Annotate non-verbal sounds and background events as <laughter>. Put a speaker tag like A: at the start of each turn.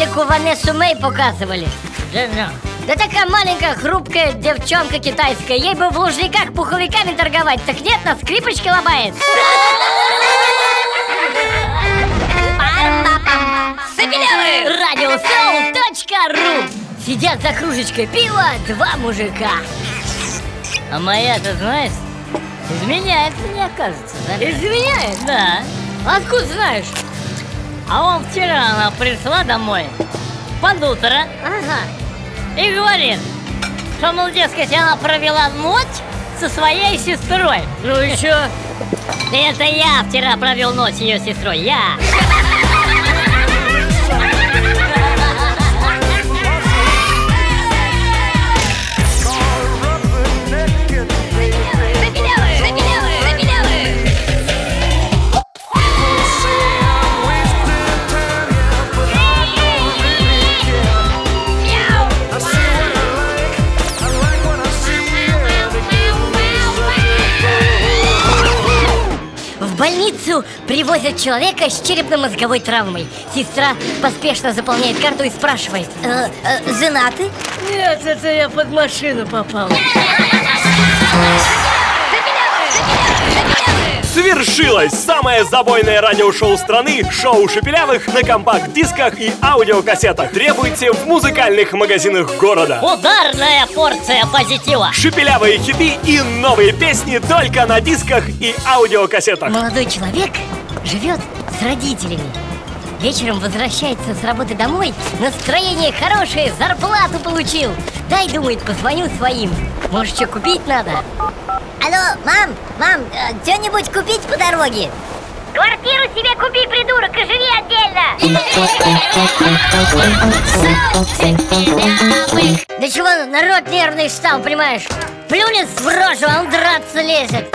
A: ролику Ванессу Мэй показывали. Да такая маленькая, хрупкая девчонка китайская Ей бы в лужниках пуховиками торговать Так нет, на скрипочке ломает Радиосоу.ру Сидят за кружечкой пива два мужика А моя-то, знаешь, изменяет мне, кажется да? Изменяет? Да Откуда знаешь? А он вчера она пришла домой под утро Ага И говорит, что, мол, дескать, она провела ночь со своей сестрой Ну и чё? <laughs> Это я вчера провел ночь ее сестрой, я больницу привозят человека с черепно-мозговой травмой. Сестра поспешно заполняет карту и спрашивает. Э, э, Женаты? Нет, это я под машину попал <laughs>
B: Свершилось! Самое забойное радиошоу страны Шоу Шепелявых на компакт-дисках и аудиокассетах. Требуйте в музыкальных магазинах города.
A: Ударная порция позитива.
B: Шепелявые хиты и новые песни только на дисках и аудиокассетах.
A: Молодой человек живет с родителями Вечером возвращается с работы домой Настроение хорошее, зарплату получил Дай, думает, позвоню своим Может, что купить надо? Алло, мам, мам, что-нибудь купить по дороге? Квартиру себе купи, придурок, и живи отдельно Да чего народ нервный стал, понимаешь? Плюнет в рожу, а он драться лезет